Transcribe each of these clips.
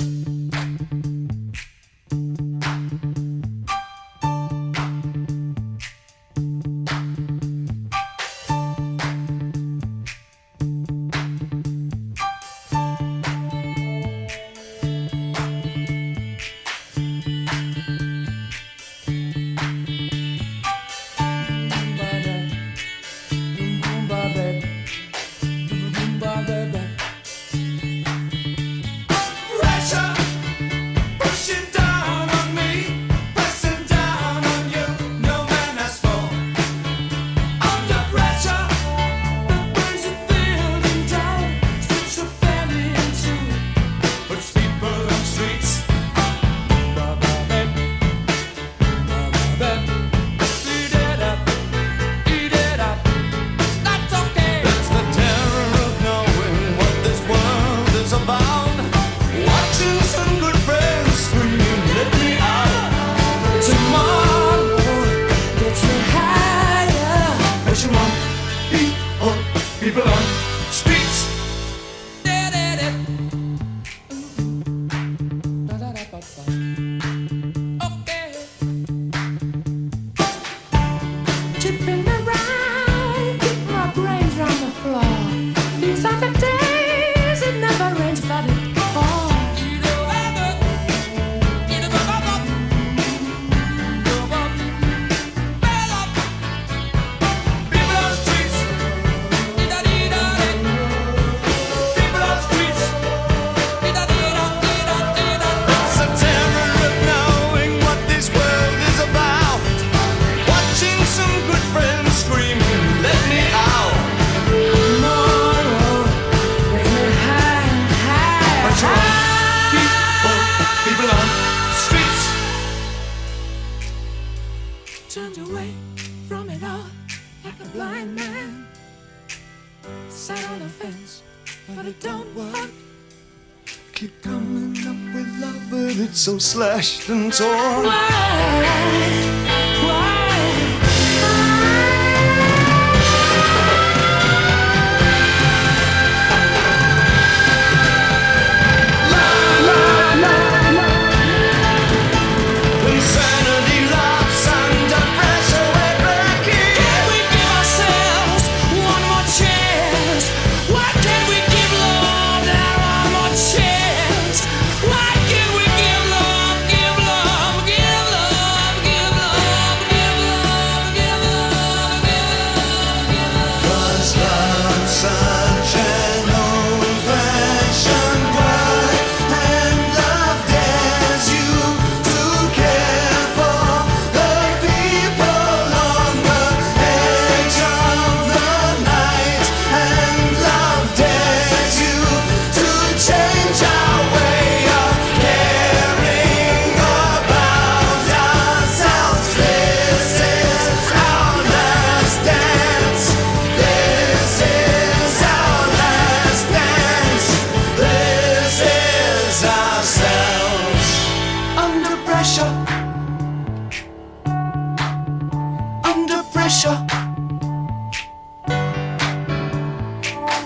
you people on streets. Da, da, da. turned away from it all like a blind man. Sat on the fence, but it don't work. Keep coming up with love, but it's so slashed and torn. Why?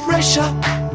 pressure.